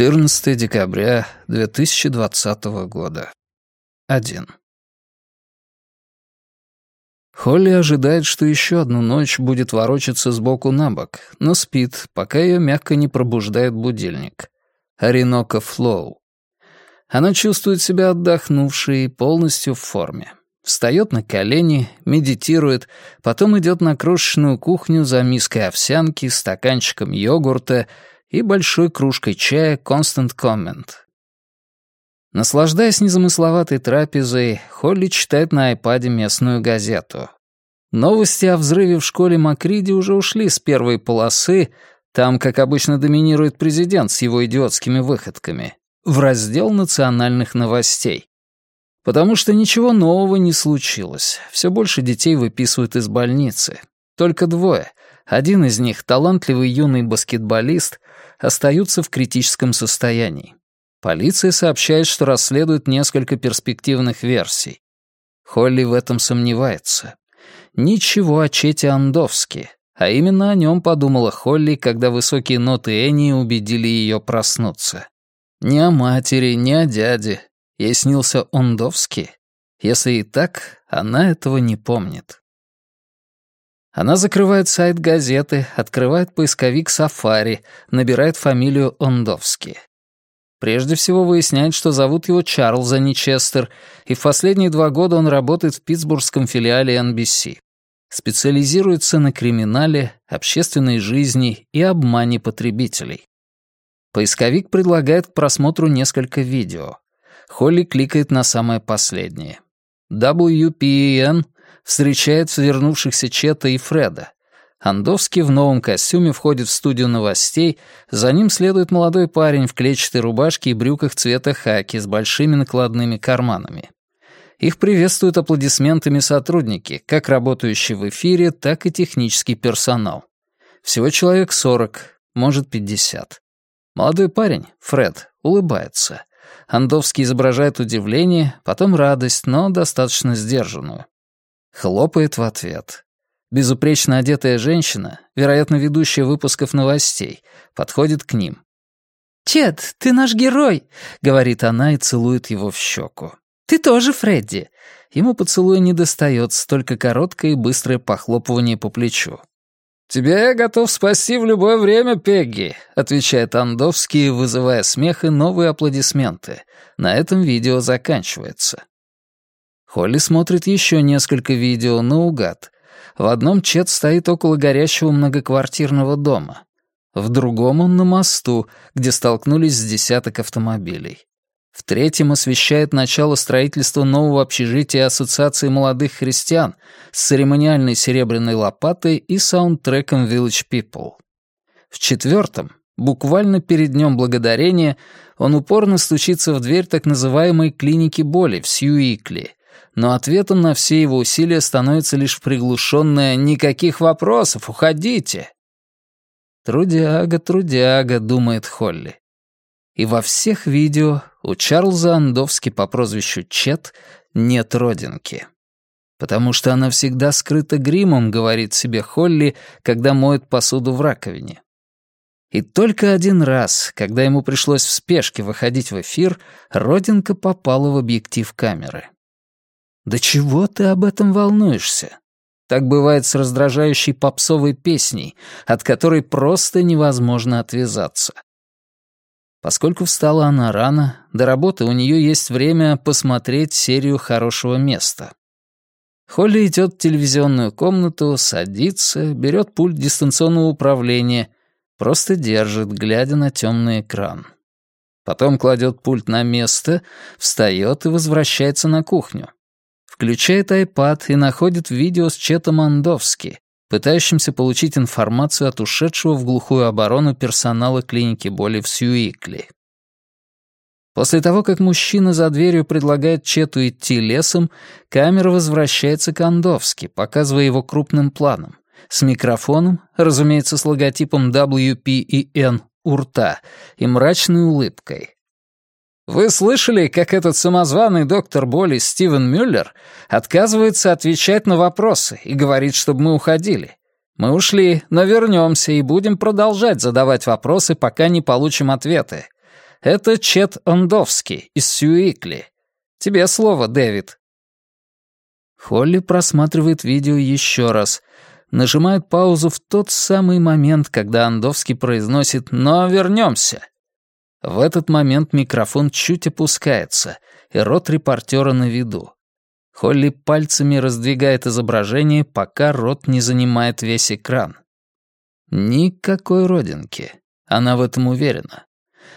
14 декабря 2020 года. 1. Холли ожидает, что еще одну ночь будет ворочаться сбоку на бок, но спит, пока ее мягко не пробуждает будильник. Оренока Флоу. Она чувствует себя отдохнувшей и полностью в форме. Встает на колени, медитирует, потом идет на крошечную кухню за миской овсянки, стаканчиком йогурта и большой кружкой чая «Constant Comment». Наслаждаясь незамысловатой трапезой, Холли читает на айпаде местную газету. Новости о взрыве в школе Макриди уже ушли с первой полосы, там, как обычно, доминирует президент с его идиотскими выходками, в раздел национальных новостей. Потому что ничего нового не случилось. Все больше детей выписывают из больницы. Только двое. Один из них, талантливый юный баскетболист, остаются в критическом состоянии. Полиция сообщает, что расследует несколько перспективных версий. Холли в этом сомневается. Ничего о Чете Андовске, а именно о нем подумала Холли, когда высокие ноты Энни убедили ее проснуться. Ни о матери, ни о дяде. Ей снился Ондовский. Если и так, она этого не помнит. Она закрывает сайт газеты, открывает поисковик Safari, набирает фамилию Ондовский. Прежде всего выясняет, что зовут его Чарльз, а и в последние два года он работает в питтсбургском филиале NBC. Специализируется на криминале, общественной жизни и обмане потребителей. Поисковик предлагает к просмотру несколько видео. Холли кликает на самое последнее. WPEN встречает вернувшихся Чета и Фреда. Андовский в новом костюме входит в студию новостей, за ним следует молодой парень в клетчатой рубашке и брюках цвета хаки с большими накладными карманами. Их приветствуют аплодисментами сотрудники, как работающие в эфире, так и технический персонал. Всего человек 40, может 50. Молодой парень, Фред, улыбается. Андовский изображает удивление, потом радость, но достаточно сдержанную. Хлопает в ответ. Безупречно одетая женщина, вероятно, ведущая выпусков новостей, подходит к ним. «Чет, ты наш герой!» — говорит она и целует его в щеку. «Ты тоже, Фредди!» Ему поцелуя не достается, только короткое и быстрое похлопывание по плечу. «Тебя я готов спасти в любое время, Пегги», — отвечает Андовский, вызывая смех и новые аплодисменты. На этом видео заканчивается. Холли смотрит еще несколько видео наугад. В одном Чет стоит около горящего многоквартирного дома. В другом он на мосту, где столкнулись с десяток автомобилей. В третьем освещает начало строительства нового общежития Ассоциации молодых христиан с церемониальной серебряной лопатой и саундтреком Village People. В четвертом, буквально перед Днем Благодарения, он упорно стучится в дверь так называемой клиники боли в Сьюикли, но ответом на все его усилия становится лишь приглушенное «Никаких вопросов, уходите!» «Трудяга, трудяга», — думает Холли. И во всех видео у Чарльза Андовски по прозвищу Чет нет родинки. Потому что она всегда скрыта гримом, говорит себе Холли, когда моет посуду в раковине. И только один раз, когда ему пришлось в спешке выходить в эфир, родинка попала в объектив камеры. «Да чего ты об этом волнуешься?» Так бывает с раздражающей попсовой песней, от которой просто невозможно отвязаться. Поскольку встала она рано, до работы у нее есть время посмотреть серию «Хорошего места». Холли идет в телевизионную комнату, садится, берет пульт дистанционного управления, просто держит, глядя на темный экран. Потом кладет пульт на место, встает и возвращается на кухню. Включает iPad и находит видео с Четом Андовски, пытающимся получить информацию от ушедшего в глухую оборону персонала клиники боли в Сьюикли. После того, как мужчина за дверью предлагает Чету идти лесом, камера возвращается к Андовски, показывая его крупным планом, с микрофоном, разумеется, с логотипом WPEN у рта и мрачной улыбкой, вы слышали, как этот самозваный доктор боли Стивен Мюллер отказывается отвечать на вопросы и говорит, чтобы мы уходили? Мы ушли, но вернемся и будем продолжать задавать вопросы, пока не получим ответы. Это Чет Ондовский из Сьюикли. Тебе слово, Дэвид». Холли просматривает видео еще раз, нажимает паузу в тот самый момент, когда Андовский произносит «Но вернемся». В этот момент микрофон чуть опускается, и рот репортера на виду. Холли пальцами раздвигает изображение, пока рот не занимает весь экран. Никакой родинки. Она в этом уверена.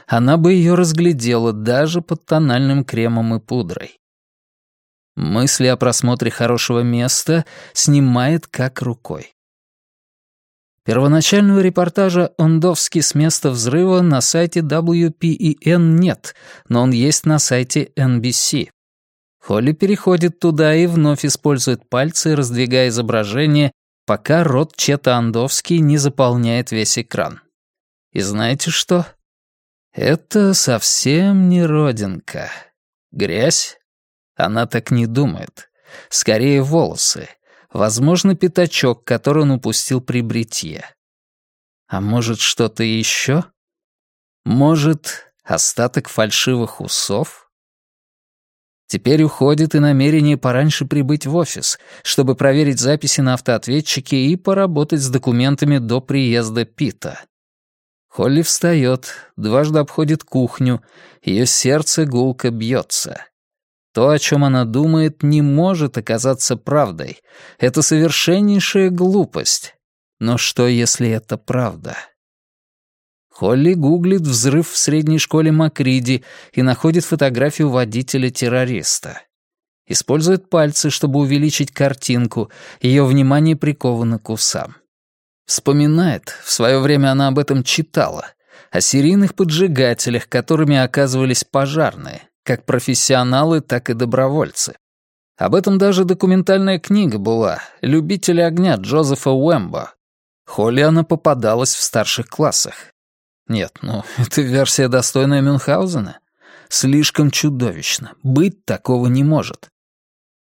Она бы ее разглядела даже под тональным кремом и пудрой. Мысли о просмотре хорошего места снимает как рукой. Первоначального репортажа Ондовски с места взрыва на сайте WPEN нет, но он есть на сайте NBC. Холли переходит туда и вновь использует пальцы, раздвигая изображение, пока рот Чета Андовский не заполняет весь экран. И знаете что? Это совсем не родинка. Грязь? Она так не думает. Скорее волосы. Возможно, пятачок, который он упустил при бритье. А может, что-то еще? Может, остаток фальшивых усов? Теперь уходит и намерение пораньше прибыть в офис, чтобы проверить записи на автоответчике и поработать с документами до приезда Пита. Холли встает, дважды обходит кухню, ее сердце гулко бьется. То, о чем она думает, не может оказаться правдой. Это совершеннейшая глупость. Но что, если это правда? Холли гуглит взрыв в средней школе Макриди и находит фотографию водителя-террориста. Использует пальцы, чтобы увеличить картинку, ее внимание приковано к усам. Вспоминает, в свое время она об этом читала, о серийных поджигателях, которыми оказывались пожарные, как профессионалы, так и добровольцы. Об этом даже документальная книга была «Любители огня» Джозефа Уэмбо. Холли она попадалась в старших классах. Нет, ну, это версия, достойная Мюнхгаузена. Слишком чудовищно. Быть такого не может.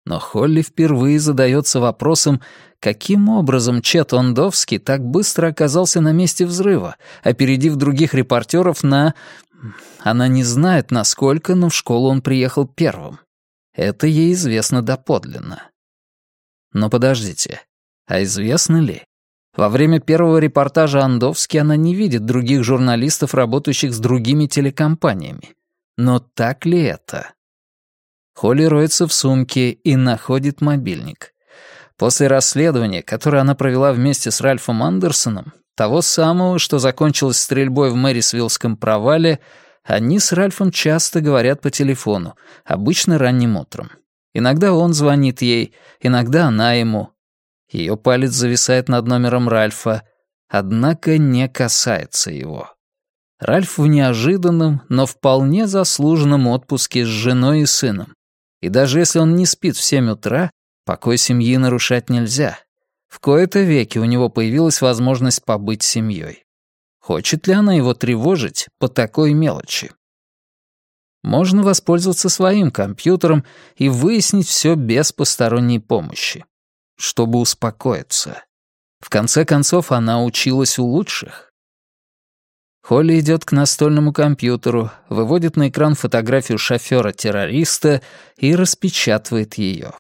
Но Холли впервые задается вопросом, каким образом Чет Ондовский так быстро оказался на месте взрыва, опередив других репортеров на она не знает, насколько, но в школу он приехал первым. Это ей известно доподлинно. Но подождите, а известно ли? Во время первого репортажа Андовски она не видит других журналистов, работающих с другими телекомпаниями. Но так ли это? Холли роется в сумке и находит мобильник. После расследования, которое она провела вместе с Ральфом Андерсоном, того самого, что закончилось стрельбой в Мэрисвиллском провале, они с Ральфом часто говорят по телефону, обычно ранним утром. Иногда он звонит ей, иногда она ему. Ее палец зависает над номером Ральфа, однако не касается его. Ральф в неожиданном, но вполне заслуженном отпуске с женой и сыном. И даже если он не спит в семь утра, покой семьи нарушать нельзя. В кои-то веки у него появилась возможность побыть семьей. Хочет ли она его тревожить по такой мелочи? Можно воспользоваться своим компьютером и выяснить все без посторонней помощи, чтобы успокоиться. В конце концов, она училась у лучших. Холли идет к настольному компьютеру, выводит на экран фотографию шофера-террориста и распечатывает ее.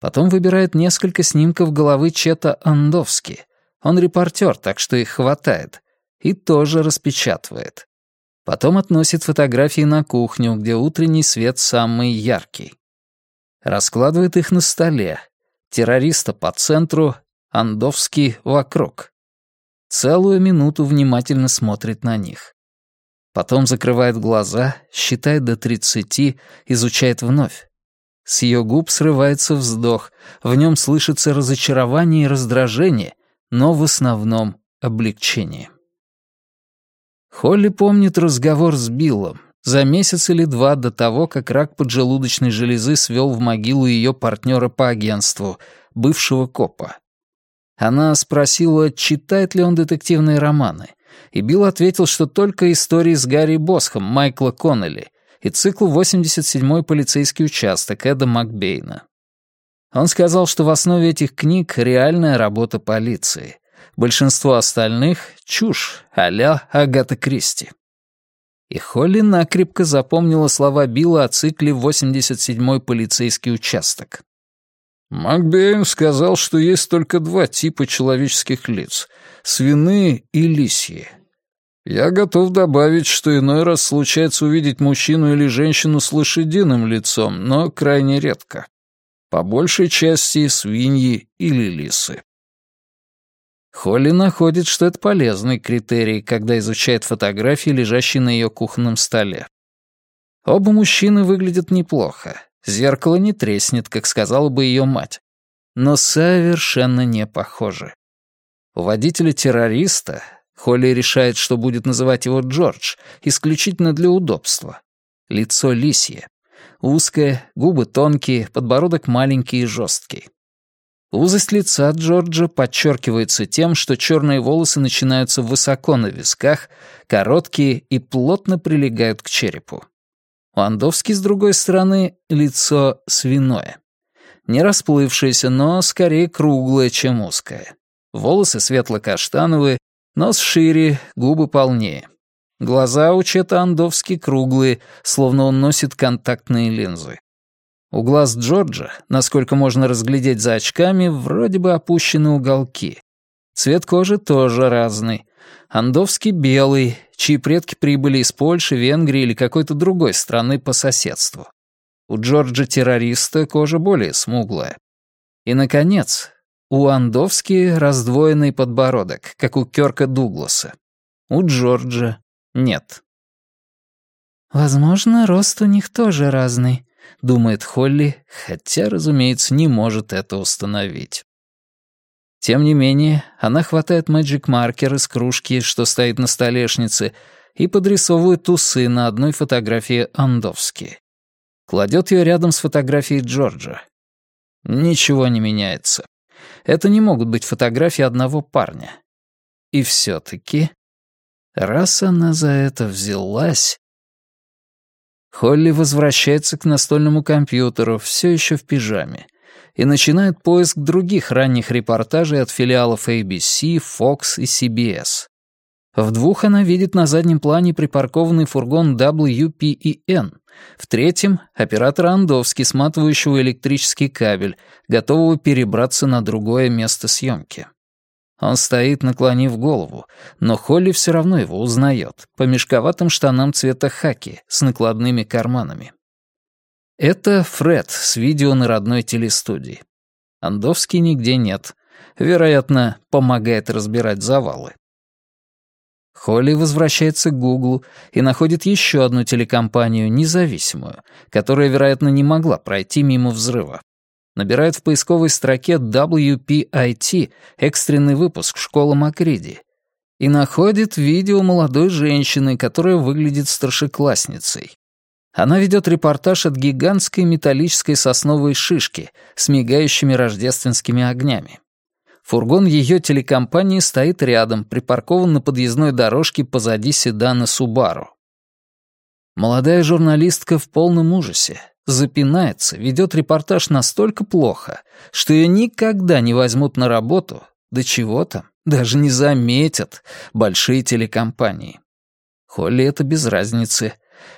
Потом выбирает несколько снимков головы Чета Андовски. Он репортер, так что их хватает. И тоже распечатывает. Потом относит фотографии на кухню, где утренний свет самый яркий. Раскладывает их на столе. Террориста по центру, Андовский вокруг. Целую минуту внимательно смотрит на них. Потом закрывает глаза, считает до тридцати, изучает вновь. С ее губ срывается вздох, в нем слышится разочарование и раздражение, но в основном облегчение. Холли помнит разговор с Биллом за месяц или два до того, как рак поджелудочной железы свел в могилу ее партнера по агентству, бывшего копа. Она спросила, читает ли он детективные романы, и Билл ответил, что только истории с Гарри Босхом Майкла Коннелли — и цикл «87-й полицейский участок» Эда Макбейна. Он сказал, что в основе этих книг реальная работа полиции. Большинство остальных — чушь а-ля Агата Кристи. И Холли накрепко запомнила слова Билла о цикле 87-й полицейский участок. Макбейн сказал, что есть только два типа человеческих лиц — свиные и лисьи. Я готов добавить, что иной раз случается увидеть мужчину или женщину с лошадиным лицом, но крайне редко. По большей части свиньи или лисы. Холли находит, что это полезный критерий, когда изучает фотографии, лежащие на ее кухонном столе. Оба мужчины выглядят неплохо. Зеркало не треснет, как сказала бы ее мать. Но совершенно не похожи. У водителя-террориста Холли решает, что будет называть его Джордж, исключительно для удобства. Лицо лисье. Узкое, губы тонкие, подбородок маленький и жесткий. Узость лица Джорджа подчеркивается тем, что черные волосы начинаются высоко на висках, короткие и плотно прилегают к черепу. У Андовски, с другой стороны, лицо свиное. Не расплывшееся, но скорее круглое, чем узкое. Волосы светло-каштановые, нос шире, губы полнее. Глаза у Чета Андовски круглые, словно он носит контактные линзы. У глаз Джорджа, насколько можно разглядеть за очками, вроде бы опущены уголки. Цвет кожи тоже разный. Андовский белый, чьи предки прибыли из Польши, Венгрии или какой-то другой страны по соседству. У Джорджа-террориста кожа более смуглая. И, наконец, у Андовски раздвоенный подбородок, как у Кёрка Дугласа. У Джорджа нет. «Возможно, рост у них тоже разный», — думает Холли, хотя, разумеется, не может это установить. Тем не менее, она хватает мэджик-маркер из кружки, что стоит на столешнице, и подрисовывает усы на одной фотографии Андовски. Кладет ее рядом с фотографией Джорджа. Ничего не меняется. Это не могут быть фотографии одного парня. И все-таки, раз она за это взялась, Холли возвращается к настольному компьютеру, все еще в пижаме, и начинает поиск других ранних репортажей от филиалов ABC, Fox и CBS. В двух она видит на заднем плане припаркованный фургон WPEN, в третьем — оператора Андовски, сматывающего электрический кабель, готового перебраться на другое место съемки. Он стоит, наклонив голову, но Холли все равно его узнает, по мешковатым штанам цвета хаки с накладными карманами. Это Фред с видео на родной телестудии. Андовский нигде нет. Вероятно, помогает разбирать завалы. Холли возвращается к Гуглу и находит еще одну телекомпанию, независимую, которая, вероятно, не могла пройти мимо взрыва набирает в поисковой строке WPIT экстренный выпуск школы Макриди и находит видео молодой женщины, которая выглядит старшеклассницей. Она ведет репортаж от гигантской металлической сосновой шишки с мигающими рождественскими огнями. Фургон ее телекомпании стоит рядом, припаркован на подъездной дорожке позади седана Субару. Молодая журналистка в полном ужасе запинается, ведет репортаж настолько плохо, что ее никогда не возьмут на работу, да чего там, даже не заметят большие телекомпании. Холли это без разницы.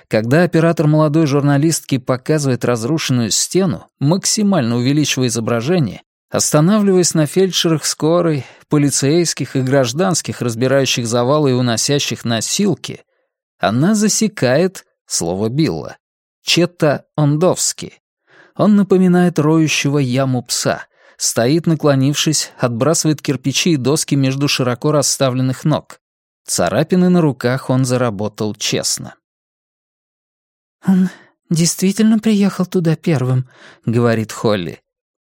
Когда оператор молодой журналистки показывает разрушенную стену, максимально увеличивая изображение, останавливаясь на фельдшерах скорой, полицейских и гражданских, разбирающих завалы и уносящих носилки, она засекает слово Билла. Чета Ондовски. Он напоминает роющего яму пса. Стоит, наклонившись, отбрасывает кирпичи и доски между широко расставленных ног. Царапины на руках он заработал честно. «Он действительно приехал туда первым», — говорит Холли.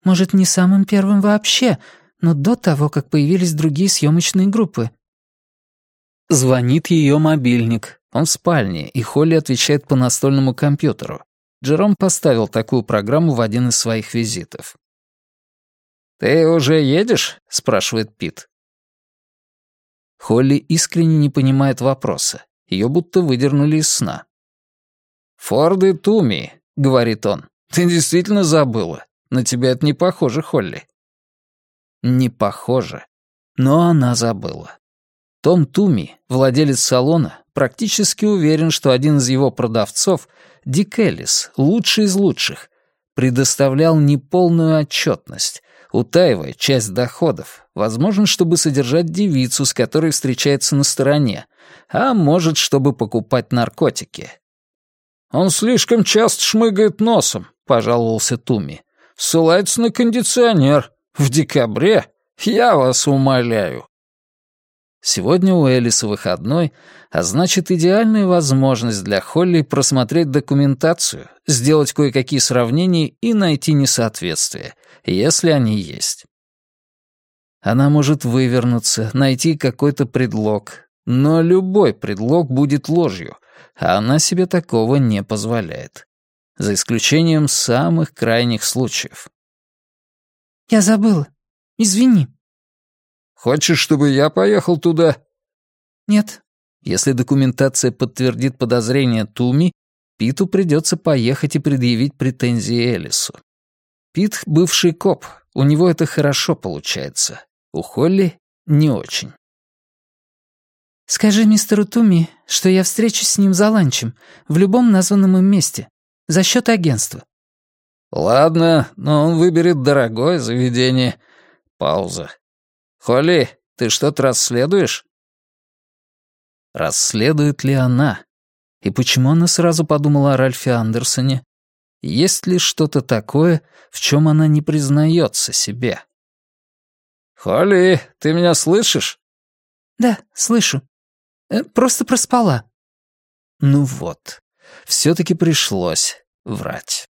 «Может, не самым первым вообще, но до того, как появились другие съемочные группы». Звонит ее мобильник. Он в спальне, и Холли отвечает по настольному компьютеру. Джером поставил такую программу в один из своих визитов. «Ты уже едешь?» — спрашивает Пит. Холли искренне не понимает вопроса. Ее будто выдернули из сна. «Форды Туми», — говорит он. «Ты действительно забыла? На тебя это не похоже, Холли». Не похоже. Но она забыла. Том Туми, владелец салона, практически уверен, что один из его продавцов, Дик Эллис, лучший из лучших, предоставлял неполную отчетность, утаивая часть доходов, возможно, чтобы содержать девицу, с которой встречается на стороне, а может, чтобы покупать наркотики. «Он слишком часто шмыгает носом», — пожаловался Туми. «Ссылается на кондиционер. В декабре? Я вас умоляю». Сегодня у Элиса выходной, а значит, идеальная возможность для Холли просмотреть документацию, сделать кое-какие сравнения и найти несоответствия, если они есть. Она может вывернуться, найти какой-то предлог, но любой предлог будет ложью, а она себе такого не позволяет. За исключением самых крайних случаев. «Я забыла. Извини», Хочешь, чтобы я поехал туда?» «Нет». Если документация подтвердит подозрения Туми, Питу придется поехать и предъявить претензии Элису. Пит — бывший коп, у него это хорошо получается. У Холли — не очень. «Скажи мистеру Туми, что я встречусь с ним за ланчем, в любом названном им месте, за счет агентства». «Ладно, но он выберет дорогое заведение». Пауза. «Холли, ты что-то расследуешь?» Расследует ли она? И почему она сразу подумала о Ральфе Андерсоне? Есть ли что-то такое, в чем она не признается себе? «Холли, ты меня слышишь?» «Да, слышу. Э, просто проспала». Ну вот, все-таки пришлось врать.